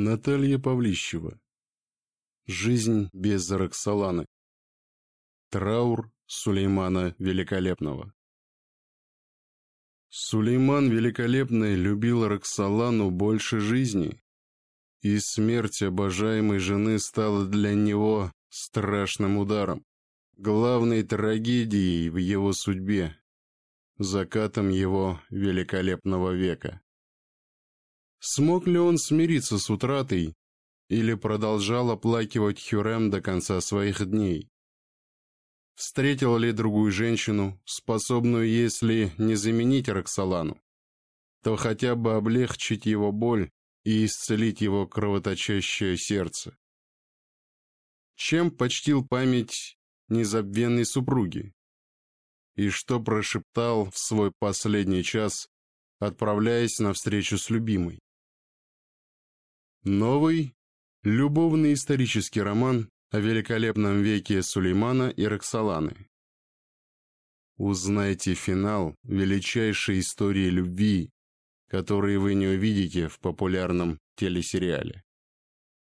Наталья Павлищева. Жизнь без Роксоланы. Траур Сулеймана Великолепного. Сулейман Великолепный любил Роксолану больше жизни, и смерть обожаемой жены стала для него страшным ударом, главной трагедией в его судьбе, закатом его великолепного века смог ли он смириться с утратой или продолжал оплакивать Хюрем до конца своих дней. Встретил ли другую женщину, способную, если не заменить Роксолану, то хотя бы облегчить его боль и исцелить его кровоточащее сердце. Чем почтил память незабвенной супруги? И что прошептал в свой последний час, отправляясь на встречу с любимой? Новый – любовный исторический роман о великолепном веке Сулеймана и Роксоланы. Узнайте финал величайшей истории любви, который вы не увидите в популярном телесериале.